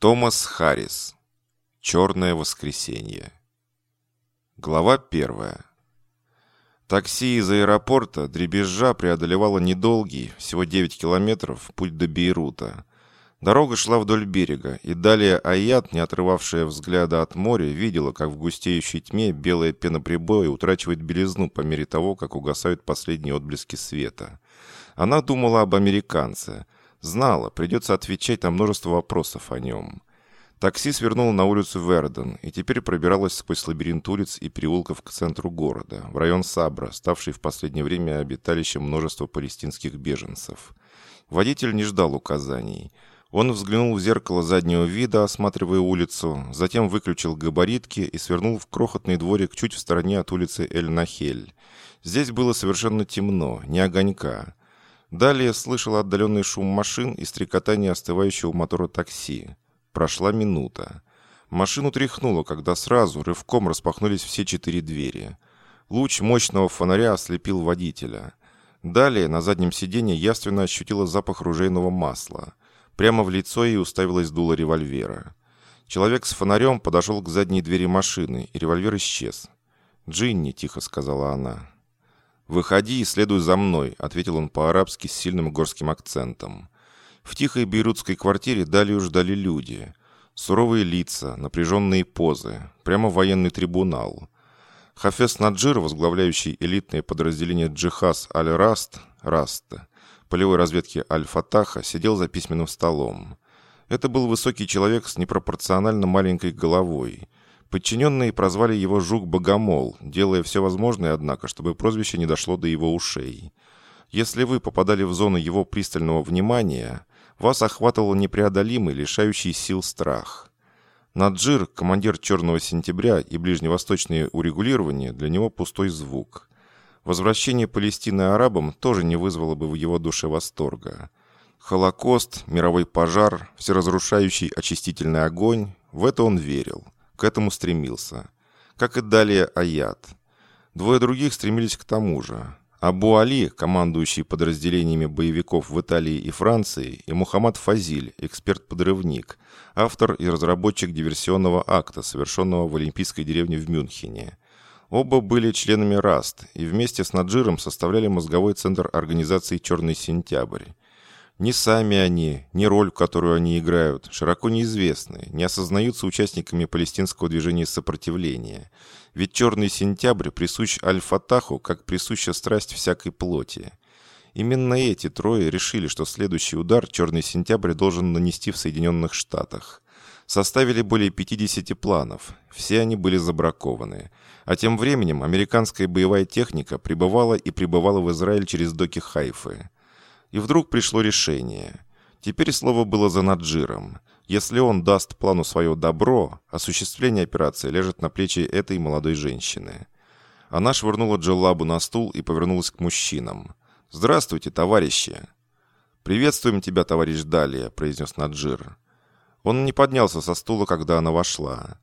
Томас Харрис. Черное воскресенье. Глава первая. Такси из аэропорта дребезжа преодолевало недолгий, всего 9 километров, путь до Бейрута. Дорога шла вдоль берега, и далее Аят, не отрывавшая взгляда от моря, видела, как в густеющей тьме белая пена прибоя утрачивает белизну по мере того, как угасают последние отблески света. Она думала об американце – Знала, придется отвечать на множество вопросов о нем. Такси свернуло на улицу Верден и теперь пробиралось сквозь лабиринт улиц и переулков к центру города, в район Сабра, ставший в последнее время обиталищем множества палестинских беженцев. Водитель не ждал указаний. Он взглянул в зеркало заднего вида, осматривая улицу, затем выключил габаритки и свернул в крохотный дворик чуть в стороне от улицы Эль-Нахель. Здесь было совершенно темно, ни огонька. Далее слышал отдаленный шум машин и стрекотание остывающего мотора такси. Прошла минута. Машину тряхнуло, когда сразу рывком распахнулись все четыре двери. Луч мощного фонаря ослепил водителя. Далее на заднем сиденье явственно ощутила запах ружейного масла. Прямо в лицо ей уставилась дуло револьвера. Человек с фонарем подошел к задней двери машины, и револьвер исчез. «Джинни», — тихо сказала она. «Выходи и следуй за мной», — ответил он по-арабски с сильным горским акцентом. В тихой бейрутской квартире Далию ждали люди. Суровые лица, напряженные позы, прямо военный трибунал. Хафез Наджир, возглавляющий элитное подразделение Джихаз Аль-Расд, Расда, полевой разведки Аль-Фатаха, сидел за письменным столом. Это был высокий человек с непропорционально маленькой головой, Подчиненные прозвали его «Жук-богомол», делая все возможное, однако, чтобы прозвище не дошло до его ушей. Если вы попадали в зону его пристального внимания, вас охватывал непреодолимый, лишающий сил страх. Наджир, командир «Черного сентября» и ближневосточное урегулирование, для него пустой звук. Возвращение Палестины арабам тоже не вызвало бы в его душе восторга. Холокост, мировой пожар, всеразрушающий очистительный огонь – в это он верил – к этому стремился. Как и далее Аят. Двое других стремились к тому же. Абу Али, командующий подразделениями боевиков в Италии и Франции, и Мухаммад Фазиль, эксперт-подрывник, автор и разработчик диверсионного акта, совершенного в Олимпийской деревне в Мюнхене. Оба были членами РАСТ и вместе с Наджиром составляли мозговой центр организации «Черный сентябрь». Ни сами они, ни роль, которую они играют, широко неизвестны, не осознаются участниками палестинского движения сопротивления. Ведь черный сентябрь присущ Аль-Фатаху, как присуща страсть всякой плоти. Именно эти трое решили, что следующий удар черный сентябрь должен нанести в Соединенных Штатах. Составили более 50 планов, все они были забракованы. А тем временем американская боевая техника прибывала и прибывала в Израиль через доки Хайфы. И вдруг пришло решение. Теперь слово было за Наджиром. Если он даст плану свое добро, осуществление операции лежит на плечи этой молодой женщины. Она швырнула Джеллабу на стул и повернулась к мужчинам. «Здравствуйте, товарищи!» «Приветствуем тебя, товарищ Далия», — произнес Наджир. Он не поднялся со стула, когда она вошла.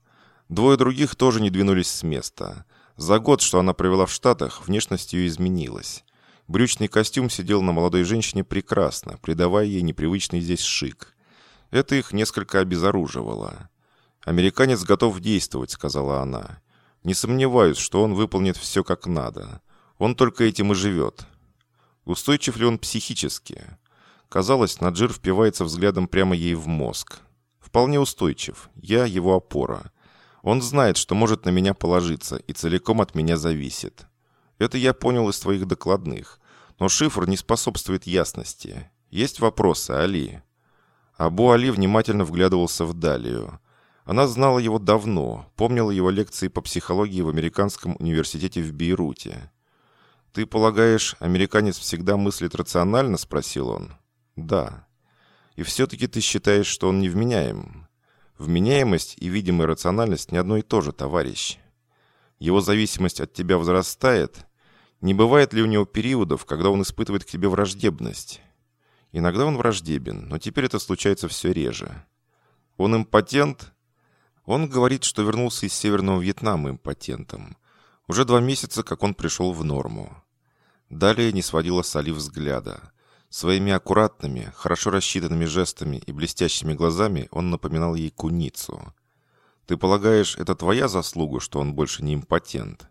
Двое других тоже не двинулись с места. За год, что она провела в Штатах, внешность ее изменилась. Брючный костюм сидел на молодой женщине прекрасно, придавая ей непривычный здесь шик. Это их несколько обезоруживало. «Американец готов действовать», — сказала она. «Не сомневаюсь, что он выполнит все как надо. Он только этим и живет». Устойчив ли он психически? Казалось, Наджир впивается взглядом прямо ей в мозг. Вполне устойчив. Я его опора. Он знает, что может на меня положиться и целиком от меня зависит. Это я понял из твоих докладных. Но шифр не способствует ясности. Есть вопросы, Али?» Абу Али внимательно вглядывался в Далию. Она знала его давно, помнила его лекции по психологии в Американском университете в Бейруте. «Ты полагаешь, американец всегда мыслит рационально?» – спросил он. «Да». «И все-таки ты считаешь, что он невменяем?» «Вменяемость и видимая рациональность не одно и то же, товарищ. Его зависимость от тебя возрастает, не бывает ли у него периодов, когда он испытывает к тебе враждебность? Иногда он враждебен, но теперь это случается все реже. Он импотент? Он говорит, что вернулся из Северного Вьетнама импотентом. Уже два месяца, как он пришел в норму. Далее не сводила с взгляда. Своими аккуратными, хорошо рассчитанными жестами и блестящими глазами он напоминал ей куницу. «Ты полагаешь, это твоя заслуга, что он больше не импотент?»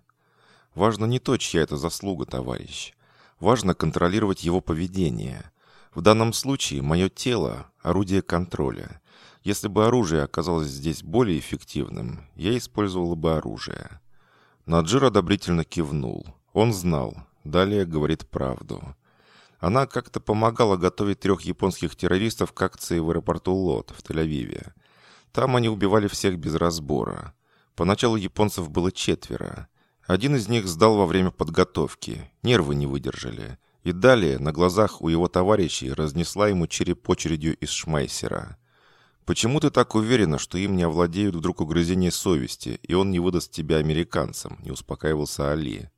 «Важно не то, чья это заслуга, товарищ. Важно контролировать его поведение. В данном случае мое тело – орудие контроля. Если бы оружие оказалось здесь более эффективным, я использовала бы оружие». Наджир одобрительно кивнул. Он знал. Далее говорит правду. Она как-то помогала готовить трех японских террористов к акции в аэропорту Лот в Тель-Авиве. Там они убивали всех без разбора. Поначалу японцев было четверо. Один из них сдал во время подготовки, нервы не выдержали. И далее, на глазах у его товарищей, разнесла ему череп очередью из шмайсера. «Почему ты так уверена, что им не овладеют вдруг угрызения совести, и он не выдаст тебя американцам?» – не успокаивался Али.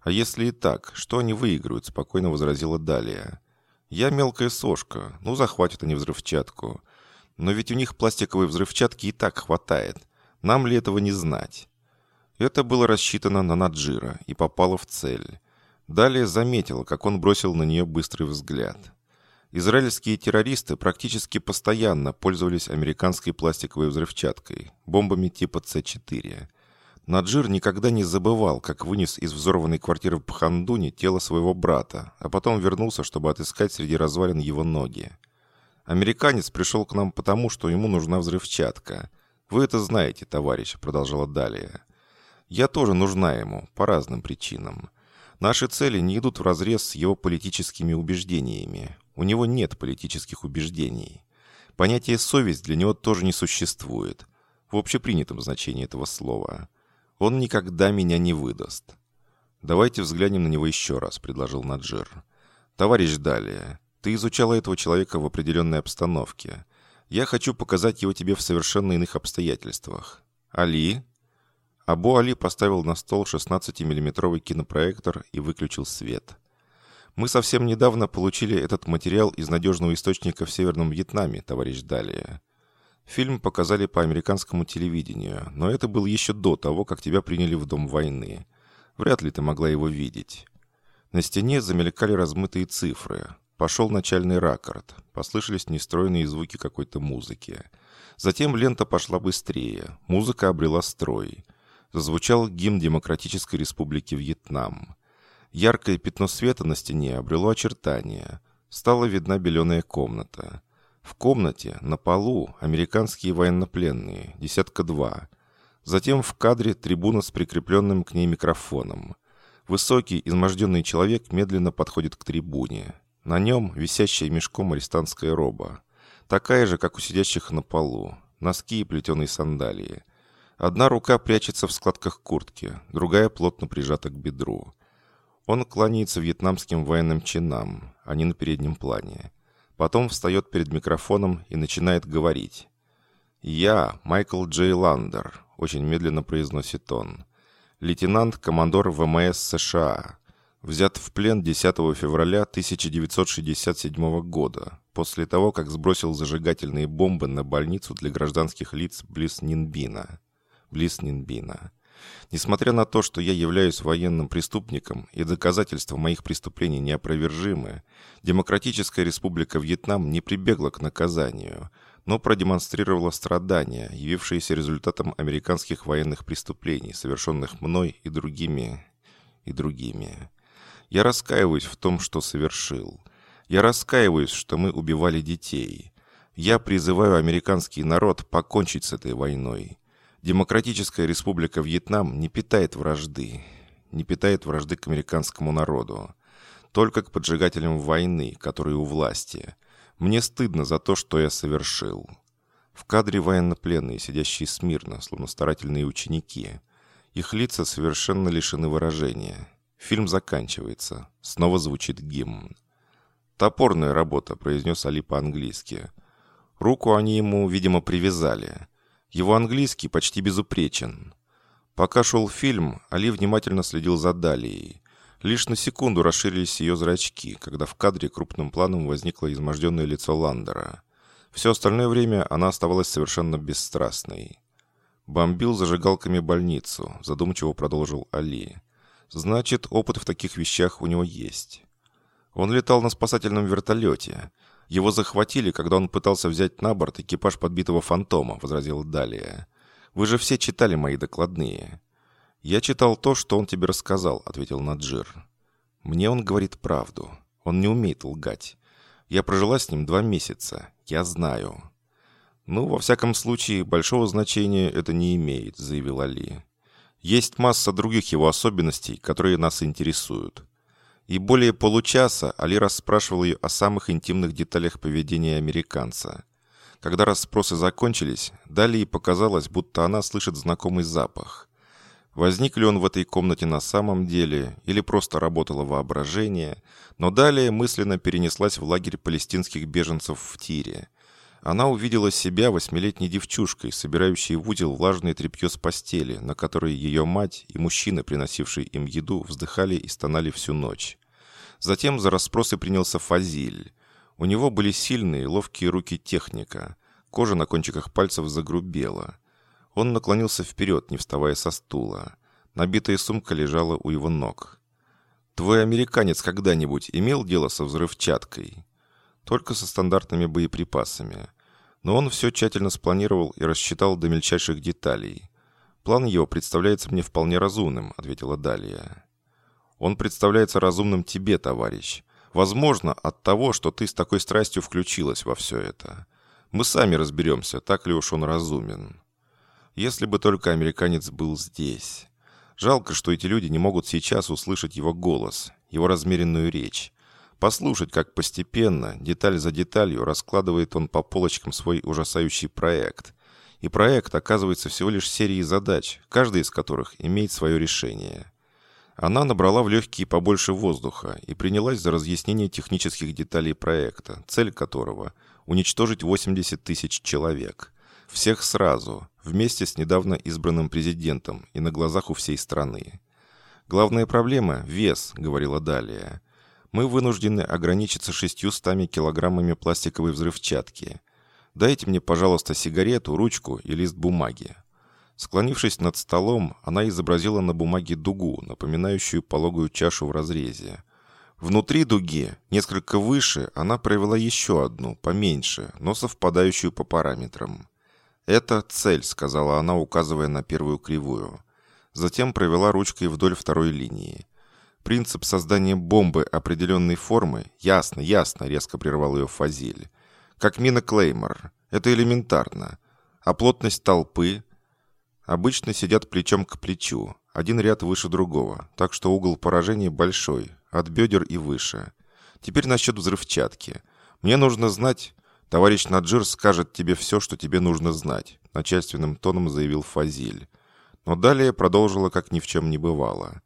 «А если и так, что они выиграют?» – спокойно возразила Далия. «Я мелкая сошка, ну захватят они взрывчатку. Но ведь у них пластиковой взрывчатки и так хватает. Нам ли этого не знать?» Это было рассчитано на Наджира и попало в цель. Далее заметила, как он бросил на нее быстрый взгляд. Израильские террористы практически постоянно пользовались американской пластиковой взрывчаткой, бомбами типа С-4. Наджир никогда не забывал, как вынес из взорванной квартиры в Пхандуне тело своего брата, а потом вернулся, чтобы отыскать среди развалин его ноги. «Американец пришел к нам потому, что ему нужна взрывчатка. Вы это знаете, товарищ», — продолжала Далия. Я тоже нужна ему, по разным причинам. Наши цели не идут вразрез с его политическими убеждениями. У него нет политических убеждений. Понятие «совесть» для него тоже не существует, в общепринятом значении этого слова. Он никогда меня не выдаст. «Давайте взглянем на него еще раз», — предложил Наджир. «Товарищ Далия, ты изучала этого человека в определенной обстановке. Я хочу показать его тебе в совершенно иных обстоятельствах. Али?» Абу Али поставил на стол 16-миллиметровый кинопроектор и выключил свет. «Мы совсем недавно получили этот материал из надежного источника в Северном Вьетнаме, товарищ Далия. Фильм показали по американскому телевидению, но это было еще до того, как тебя приняли в Дом войны. Вряд ли ты могла его видеть». На стене замелькали размытые цифры. Пошел начальный ракорд. Послышались нестройные звуки какой-то музыки. Затем лента пошла быстрее. Музыка обрела строй зазвучал гимн Демократической Республики Вьетнам. Яркое пятно света на стене обрело очертания. Стала видна беленая комната. В комнате, на полу, американские военнопленные, десятка два. Затем в кадре трибуна с прикрепленным к ней микрофоном. Высокий, изможденный человек медленно подходит к трибуне. На нем висящая мешком арестантская роба. Такая же, как у сидящих на полу. Носки и плетеные сандалии. Одна рука прячется в складках куртки, другая плотно прижата к бедру. Он кланяется вьетнамским военным чинам, они на переднем плане. Потом встает перед микрофоном и начинает говорить. «Я, Майкл Джей Ландер», — очень медленно произносит он. «Лейтенант-командор ВМС США. Взят в плен 10 февраля 1967 года, после того, как сбросил зажигательные бомбы на больницу для гражданских лиц близ Нинбина близ Нинбина. Несмотря на то, что я являюсь военным преступником и доказательства моих преступлений неопровержимы, Демократическая Республика Вьетнам не прибегла к наказанию, но продемонстрировала страдания, явившиеся результатом американских военных преступлений, совершенных мной и другими, и другими. Я раскаиваюсь в том, что совершил. Я раскаиваюсь, что мы убивали детей. Я призываю американский народ покончить с этой войной. Демократическая республика Вьетнам не питает вражды, не питает вражды к американскому народу, только к поджигателям войны, которые у власти. Мне стыдно за то, что я совершил. В кадре военнопленные, сидящие смирно, словно старательные ученики. Их лица совершенно лишены выражения. Фильм заканчивается. Снова звучит гимн. «Топорная работа», — произнес Али по-английски. Руку они ему, видимо, привязали. Его английский почти безупречен. Пока шел фильм, Али внимательно следил за Далией. Лишь на секунду расширились ее зрачки, когда в кадре крупным планом возникло изможденное лицо Ландера. Все остальное время она оставалась совершенно бесстрастной. «Бомбил зажигалками больницу», задумчиво продолжил Али. «Значит, опыт в таких вещах у него есть». Он летал на спасательном вертолете. Его захватили, когда он пытался взять на борт экипаж подбитого фантома, возразил Далия. Вы же все читали мои докладные. Я читал то, что он тебе рассказал, ответил Наджир. Мне он говорит правду. Он не умеет лгать. Я прожила с ним два месяца. Я знаю. Ну, во всяком случае, большого значения это не имеет, заявил Али. Есть масса других его особенностей, которые нас интересуют. И более получаса Али расспрашивал ее о самых интимных деталях поведения американца. Когда расспросы закончились, далее показалось, будто она слышит знакомый запах. Возник ли он в этой комнате на самом деле, или просто работало воображение, но далее мысленно перенеслась в лагерь палестинских беженцев в Тире – она увидела себя восьмилетней девчушкой, собирающей в узел влажное тряпье с постели, на которой ее мать и мужчины, приносившие им еду, вздыхали и стонали всю ночь. Затем за расспросы принялся Фазиль. У него были сильные, ловкие руки техника. Кожа на кончиках пальцев загрубела. Он наклонился вперед, не вставая со стула. Набитая сумка лежала у его ног. «Твой американец когда-нибудь имел дело со взрывчаткой?» только со стандартными боеприпасами. Но он все тщательно спланировал и рассчитал до мельчайших деталей. «План его представляется мне вполне разумным», — ответила Далия. «Он представляется разумным тебе, товарищ. Возможно, от того, что ты с такой страстью включилась во все это. Мы сами разберемся, так ли уж он разумен. Если бы только американец был здесь. Жалко, что эти люди не могут сейчас услышать его голос, его размеренную речь. Послушать, как постепенно, деталь за деталью, раскладывает он по полочкам свой ужасающий проект. И проект оказывается всего лишь серией задач, каждая из которых имеет свое решение. Она набрала в легкие побольше воздуха и принялась за разъяснение технических деталей проекта, цель которого – уничтожить 80 тысяч человек. Всех сразу, вместе с недавно избранным президентом и на глазах у всей страны. «Главная проблема – вес», – говорила далее – мы вынуждены ограничиться 600 килограммами пластиковой взрывчатки. Дайте мне, пожалуйста, сигарету, ручку и лист бумаги». Склонившись над столом, она изобразила на бумаге дугу, напоминающую пологую чашу в разрезе. Внутри дуги, несколько выше, она провела еще одну, поменьше, но совпадающую по параметрам. «Это цель», — сказала она, указывая на первую кривую. Затем провела ручкой вдоль второй линии. Принцип создания бомбы определенной формы, ясно, ясно, резко прервал ее Фазиль. Как мина Клеймор. Это элементарно. А плотность толпы? Обычно сидят плечом к плечу, один ряд выше другого, так что угол поражения большой, от бедер и выше. Теперь насчет взрывчатки. Мне нужно знать... Товарищ Наджир скажет тебе все, что тебе нужно знать, начальственным тоном заявил Фазиль. Но далее продолжила, как ни в чем не бывало.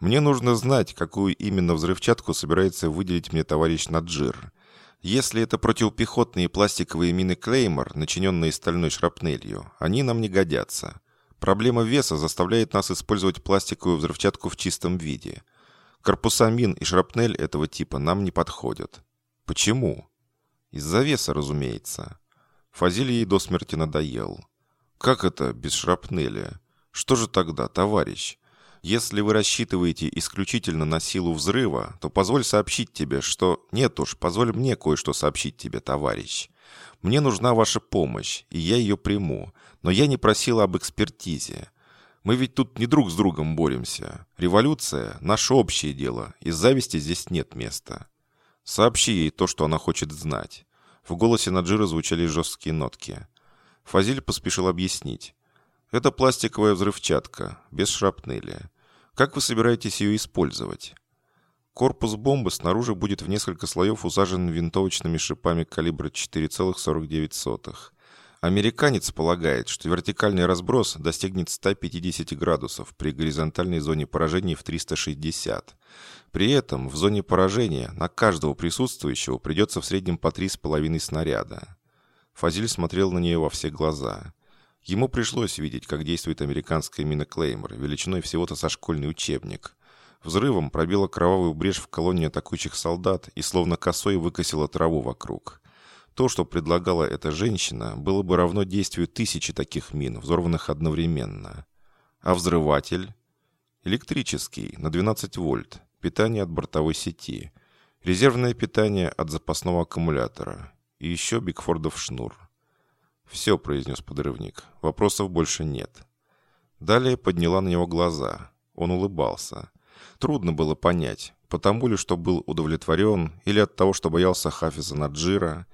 Мне нужно знать, какую именно взрывчатку собирается выделить мне товарищ Наджир. Если это противопехотные пластиковые мины Клеймор, начиненные стальной шрапнелью, они нам не годятся. Проблема веса заставляет нас использовать пластиковую взрывчатку в чистом виде. Корпуса мин и шрапнель этого типа нам не подходят. Почему? Из-за веса, разумеется. Фазиль ей до смерти надоел. Как это без шрапнеля? Что же тогда, товарищ? Если вы рассчитываете исключительно на силу взрыва, то позволь сообщить тебе, что... Нет уж, позволь мне кое-что сообщить тебе, товарищ. Мне нужна ваша помощь, и я ее приму. Но я не просила об экспертизе. Мы ведь тут не друг с другом боремся. Революция – наше общее дело, и зависти здесь нет места. Сообщи ей то, что она хочет знать. В голосе Наджира звучали жесткие нотки. Фазиль поспешил объяснить. Это пластиковая взрывчатка, без шрапнели. Как вы собираетесь ее использовать? Корпус бомбы снаружи будет в несколько слоев усажен винтовочными шипами калибра 4,49. Американец полагает, что вертикальный разброс достигнет 150 градусов при горизонтальной зоне поражения в 360. При этом в зоне поражения на каждого присутствующего придется в среднем по 3,5 снаряда. Фазиль смотрел на нее во все глаза. Ему пришлось видеть, как действует американская мина Клеймор, величиной всего-то со школьный учебник. Взрывом пробила кровавую брешь в колонии атакующих солдат и словно косой выкосила траву вокруг. То, что предлагала эта женщина, было бы равно действию тысячи таких мин, взорванных одновременно. А взрыватель? Электрический, на 12 вольт, питание от бортовой сети. резервное питание от запасного аккумулятора и еще Бигфордов шнур. «Все», — произнес подрывник, — «вопросов больше нет». Далее подняла на него глаза. Он улыбался. Трудно было понять, потому ли, что был удовлетворен, или от того, что боялся Хафиза Наджира.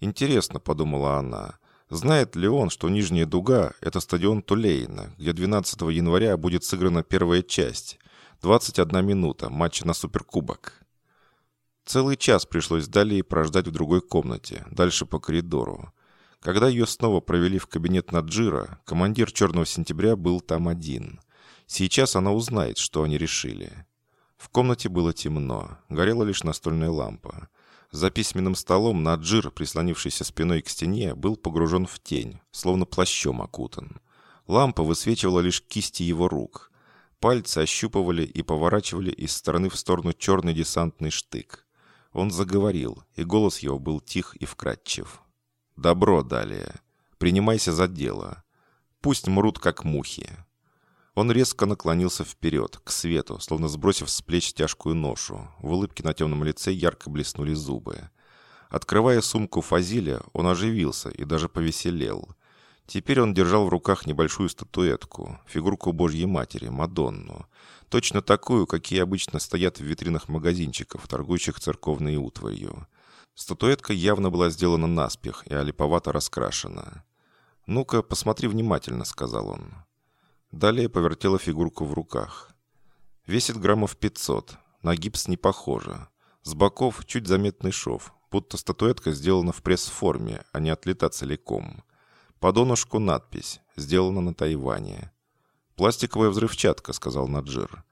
«Интересно», — подумала она, — «знает ли он, что Нижняя Дуга — это стадион Тулейна, где 12 января будет сыграна первая часть, 21 минута, матча на Суперкубок?» Целый час пришлось далее прождать в другой комнате, дальше по коридору. Когда ее снова провели в кабинет Наджира, командир «Черного сентября» был там один. Сейчас она узнает, что они решили. В комнате было темно, горела лишь настольная лампа. За письменным столом Наджир, прислонившийся спиной к стене, был погружен в тень, словно плащом окутан. Лампа высвечивала лишь кисти его рук. Пальцы ощупывали и поворачивали из стороны в сторону черный десантный штык. Он заговорил, и голос его был тих и вкрадчив. Добро далее. Принимайся за дело. Пусть мрут, как мухи. Он резко наклонился вперед, к свету, словно сбросив с плеч тяжкую ношу. В улыбке на темном лице ярко блеснули зубы. Открывая сумку Фазиля, он оживился и даже повеселел. Теперь он держал в руках небольшую статуэтку, фигурку Божьей Матери, Мадонну. Точно такую, какие обычно стоят в витринах магазинчиков, торгующих церковной утварью. Статуэтка явно была сделана наспех и олиповато раскрашена. «Ну-ка, посмотри внимательно», — сказал он. Далее повертела фигурку в руках. Весит граммов 500, на гипс не похоже. С боков чуть заметный шов, будто статуэтка сделана в пресс-форме, а не отлита целиком. По донышку надпись «Сделана на Тайване». «Пластиковая взрывчатка», — сказал Наджир.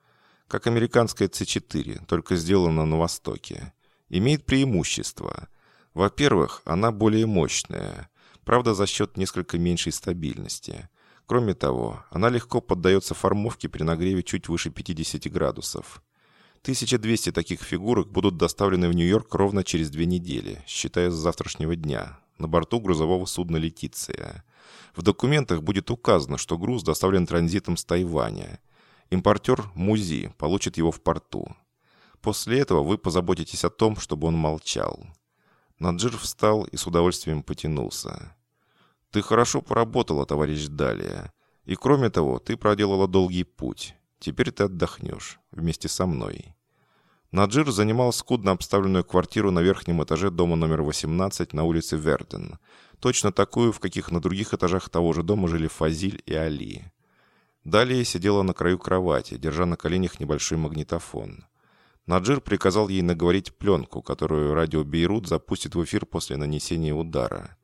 «Как американская С4, только сделана на Востоке имеет преимущество. Во-первых, она более мощная, правда за счет несколько меньшей стабильности. Кроме того, она легко поддается формовке при нагреве чуть выше 50 градусов. 1200 таких фигурок будут доставлены в Нью-Йорк ровно через две недели, считая с завтрашнего дня, на борту грузового судна «Летиция». В документах будет указано, что груз доставлен транзитом с Тайваня. Импортер «Музи» получит его в порту. После этого вы позаботитесь о том, чтобы он молчал». Наджир встал и с удовольствием потянулся. «Ты хорошо поработала, товарищ Далия. И кроме того, ты проделала долгий путь. Теперь ты отдохнешь вместе со мной». Наджир занимал скудно обставленную квартиру на верхнем этаже дома номер 18 на улице Верден. Точно такую, в каких на других этажах того же дома жили Фазиль и Али. Далее сидела на краю кровати, держа на коленях небольшой магнитофон. Наджир приказал ей наговорить пленку, которую радио Бейрут запустит в эфир после нанесения удара.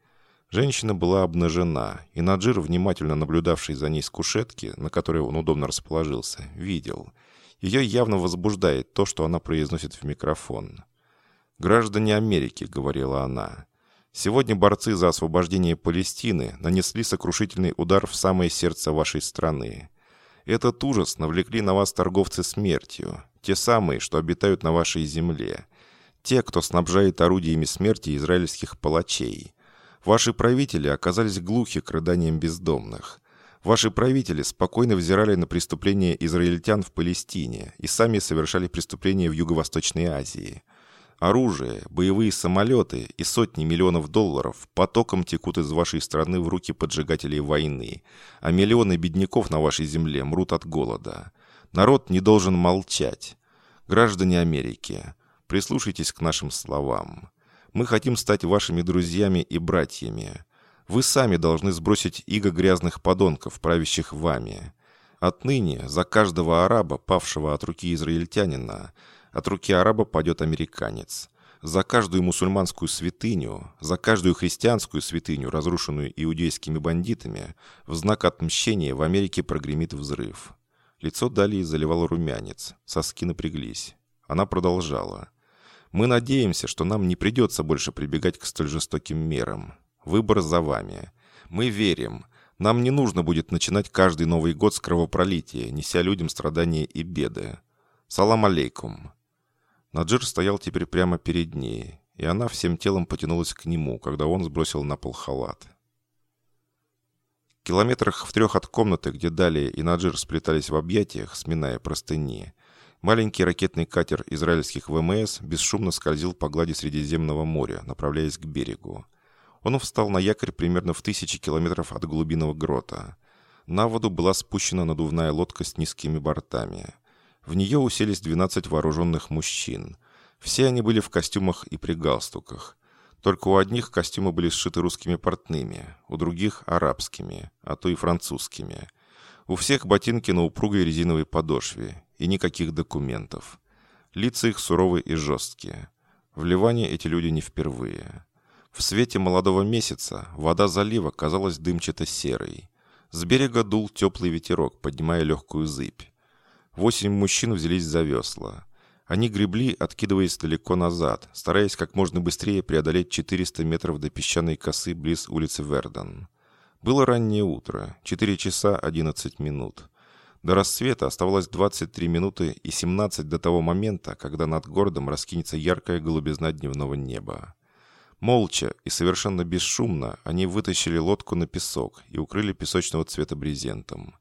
Женщина была обнажена, и Наджир, внимательно наблюдавший за ней с кушетки, на которой он удобно расположился, видел. Ее явно возбуждает то, что она произносит в микрофон. «Граждане Америки», — говорила она, — «сегодня борцы за освобождение Палестины нанесли сокрушительный удар в самое сердце вашей страны. Этот ужас навлекли на вас торговцы смертью, те самые, что обитают на вашей земле. Те, кто снабжает орудиями смерти израильских палачей. Ваши правители оказались глухи к рыданиям бездомных. Ваши правители спокойно взирали на преступления израильтян в Палестине и сами совершали преступления в Юго-Восточной Азии. Оружие, боевые самолеты и сотни миллионов долларов потоком текут из вашей страны в руки поджигателей войны, а миллионы бедняков на вашей земле мрут от голода. Народ не должен молчать. Граждане Америки, прислушайтесь к нашим словам. Мы хотим стать вашими друзьями и братьями. Вы сами должны сбросить иго грязных подонков, правящих вами. Отныне за каждого араба, павшего от руки израильтянина, от руки араба падет американец. За каждую мусульманскую святыню, за каждую христианскую святыню, разрушенную иудейскими бандитами, в знак отмщения в Америке прогремит взрыв. Лицо Далии заливал румянец, соски напряглись. Она продолжала. «Мы надеемся, что нам не придется больше прибегать к столь жестоким мерам. Выбор за вами. Мы верим. Нам не нужно будет начинать каждый Новый год с кровопролития, неся людям страдания и беды. Салам алейкум». Наджир стоял теперь прямо перед ней, и она всем телом потянулась к нему, когда он сбросил на пол халат километрах в трех от комнаты, где Далее и Наджир сплетались в объятиях, сминая простыни, Маленький ракетный катер израильских ВМС бесшумно скользил по глади Средиземного моря, направляясь к берегу. Он встал на якорь примерно в тысячи километров от глубинного грота. На воду была спущена надувная лодка с низкими бортами. В нее уселись 12 вооруженных мужчин. Все они были в костюмах и при галстуках. Только у одних костюмы были сшиты русскими портными, у других – арабскими, а то и французскими. У всех ботинки на упругой резиновой подошве, и никаких документов. Лица их суровые и жесткие. В Ливане эти люди не впервые. В свете молодого месяца вода залива казалась дымчато-серой. С берега дул теплый ветерок, поднимая легкую зыбь. Восемь мужчин взялись за весла. Они гребли, откидываясь далеко назад, стараясь как можно быстрее преодолеть 400 метров до песчаной косы близ улицы Верден. Было раннее утро, 4 часа 11 минут. До рассвета оставалось 23 минуты и 17 до того момента, когда над городом раскинется яркая голубизна дневного неба. Молча и совершенно бесшумно они вытащили лодку на песок и укрыли песочного цвета брезентом.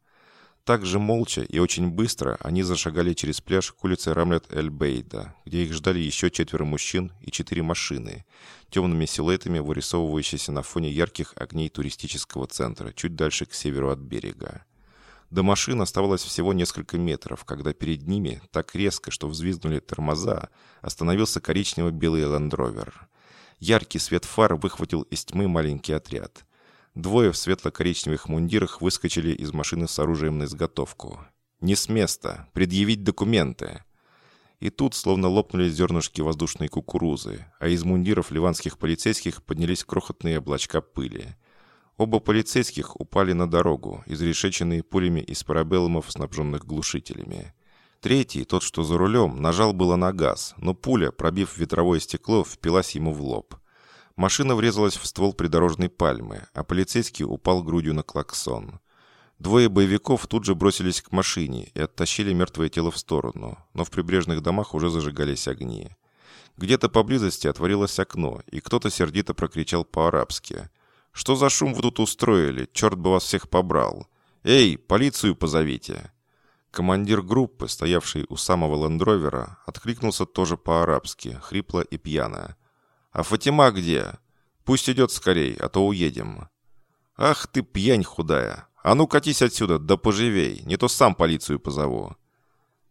Также молча и очень быстро они зашагали через пляж к улице Рамлет-эль-Бейда, где их ждали еще четверо мужчин и четыре машины, темными силуэтами вырисовывающиеся на фоне ярких огней туристического центра, чуть дальше к северу от берега. До машин оставалось всего несколько метров, когда перед ними, так резко, что взвизгнули тормоза, остановился коричнево-белый лендровер. Яркий свет фар выхватил из тьмы маленький отряд. Двое в светло-коричневых мундирах выскочили из машины с оружием на изготовку. «Не с места! Предъявить документы!» И тут словно лопнули зернышки воздушной кукурузы, а из мундиров ливанских полицейских поднялись крохотные облачка пыли. Оба полицейских упали на дорогу, изрешеченные пулями из парабеллумов, снабженных глушителями. Третий, тот, что за рулем, нажал было на газ, но пуля, пробив ветровое стекло, впилась ему в лоб. Машина врезалась в ствол придорожной пальмы, а полицейский упал грудью на клаксон. Двое боевиков тут же бросились к машине и оттащили мертвое тело в сторону, но в прибрежных домах уже зажигались огни. Где-то поблизости отворилось окно, и кто-то сердито прокричал по-арабски – что за шум вы тут устроили? Черт бы вас всех побрал. Эй, полицию позовите!» Командир группы, стоявший у самого лендровера, откликнулся тоже по-арабски, хрипло и пьяно. «А Фатима где? Пусть идет скорей, а то уедем». «Ах ты, пьянь худая! А ну катись отсюда, да поживей, не то сам полицию позову».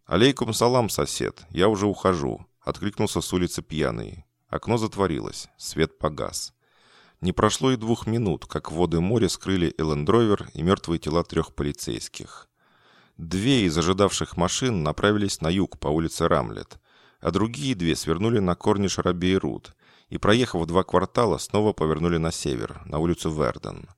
«Алейкум салам, сосед, я уже ухожу», — откликнулся с улицы пьяный. Окно затворилось, свет погас. Не прошло и двух минут, как воды моря скрыли Эллендровер и мертвые тела трех полицейских. Две из ожидавших машин направились на юг по улице Рамлет, а другие две свернули на корниш Рабейрут и, проехав два квартала, снова повернули на север, на улицу Верден.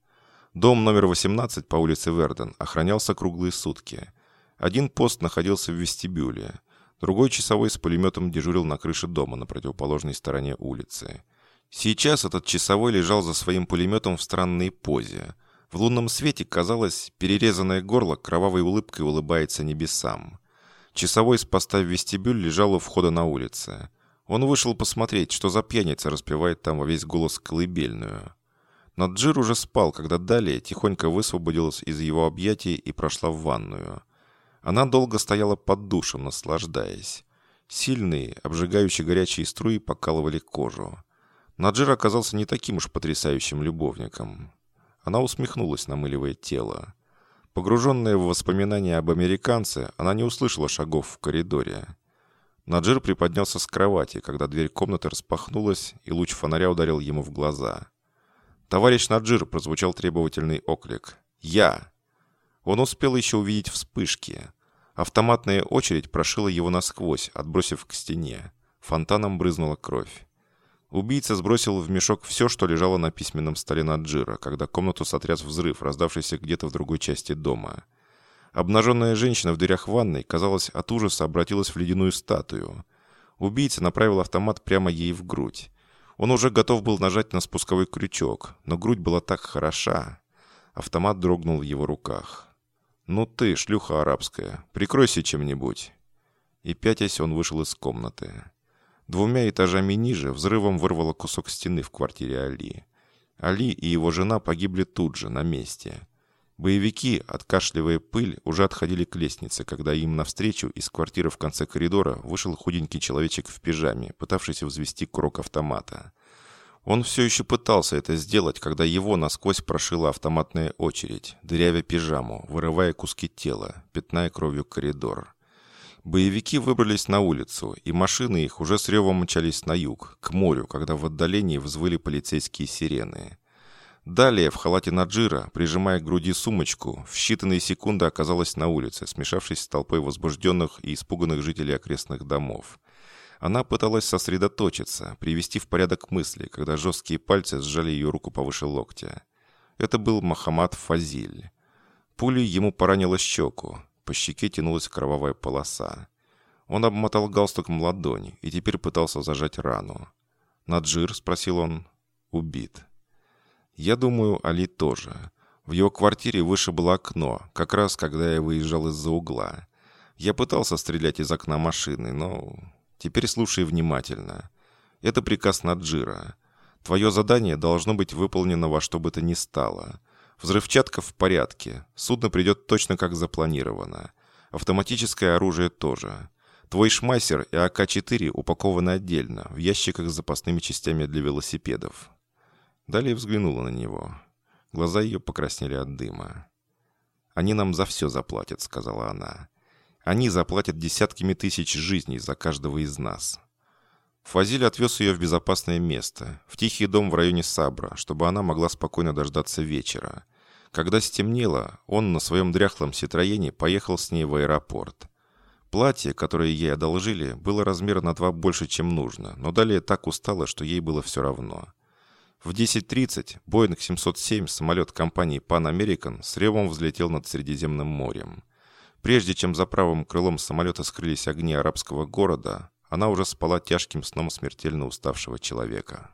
Дом номер 18 по улице Верден охранялся круглые сутки. Один пост находился в вестибюле, другой часовой с пулеметом дежурил на крыше дома на противоположной стороне улицы. Сейчас этот часовой лежал за своим пулеметом в странной позе. В лунном свете, казалось, перерезанное горло кровавой улыбкой улыбается небесам. Часовой с поста в вестибюль лежал у входа на улице. Он вышел посмотреть, что за пьяница распевает там во весь голос колыбельную. Наджир уже спал, когда далее тихонько высвободилась из его объятий и прошла в ванную. Она долго стояла под душем, наслаждаясь. Сильные, обжигающие горячие струи покалывали кожу. Наджир оказался не таким уж потрясающим любовником. Она усмехнулась, намыливая тело. Погруженная в воспоминания об американце, она не услышала шагов в коридоре. Наджир приподнялся с кровати, когда дверь комнаты распахнулась, и луч фонаря ударил ему в глаза. «Товарищ Наджир!» – прозвучал требовательный оклик. «Я!» Он успел еще увидеть вспышки. Автоматная очередь прошила его насквозь, отбросив к стене. Фонтаном брызнула кровь. Убийца сбросил в мешок все, что лежало на письменном столе Наджира, когда комнату сотряс взрыв, раздавшийся где-то в другой части дома. Обнаженная женщина в дырях ванной, казалось, от ужаса обратилась в ледяную статую. Убийца направил автомат прямо ей в грудь. Он уже готов был нажать на спусковой крючок, но грудь была так хороша. Автомат дрогнул в его руках. «Ну ты, шлюха арабская, прикройся чем-нибудь». И пятясь он вышел из комнаты. Двумя этажами ниже взрывом вырвало кусок стены в квартире Али. Али и его жена погибли тут же, на месте. Боевики, откашливая пыль, уже отходили к лестнице, когда им навстречу из квартиры в конце коридора вышел худенький человечек в пижаме, пытавшийся взвести курок автомата. Он все еще пытался это сделать, когда его насквозь прошила автоматная очередь, дырявя пижаму, вырывая куски тела, пятная кровью коридор. Боевики выбрались на улицу, и машины их уже с ревом мчались на юг, к морю, когда в отдалении взвыли полицейские сирены. Далее в халате Наджира, прижимая к груди сумочку, в считанные секунды оказалась на улице, смешавшись с толпой возбужденных и испуганных жителей окрестных домов. Она пыталась сосредоточиться, привести в порядок мысли, когда жесткие пальцы сжали ее руку повыше локтя. Это был Махамад Фазиль. Пулей ему поранило щеку. По щеке тянулась кровавая полоса. Он обмотал галстуком ладони и теперь пытался зажать рану. «Наджир?» — спросил он. «Убит». Я думаю, Али тоже. В его квартире выше было окно, как раз когда я выезжал из-за угла. Я пытался стрелять из окна машины, но... Теперь слушай внимательно. Это приказ Наджира. Твое задание должно быть выполнено во что бы то ни стало. Взрывчатка в порядке. Судно придет точно как запланировано. Автоматическое оружие тоже. Твой шмайсер и АК-4 упакованы отдельно, в ящиках с запасными частями для велосипедов. Далее взглянула на него. Глаза ее покраснели от дыма. «Они нам за все заплатят», — сказала она. «Они заплатят десятками тысяч жизней за каждого из нас». Фазиль отвез ее в безопасное место, в тихий дом в районе Сабра, чтобы она могла спокойно дождаться вечера. Когда стемнело, он на своем дряхлом ситроене поехал с ней в аэропорт. Платье, которое ей одолжили, было размера на два больше, чем нужно, но далее так устало, что ей было все равно. В 10.30 Боинг 707, самолет компании Pan American, с ревом взлетел над Средиземным морем. Прежде чем за правым крылом самолета скрылись огни арабского города, она уже спала тяжким сном смертельно уставшего человека.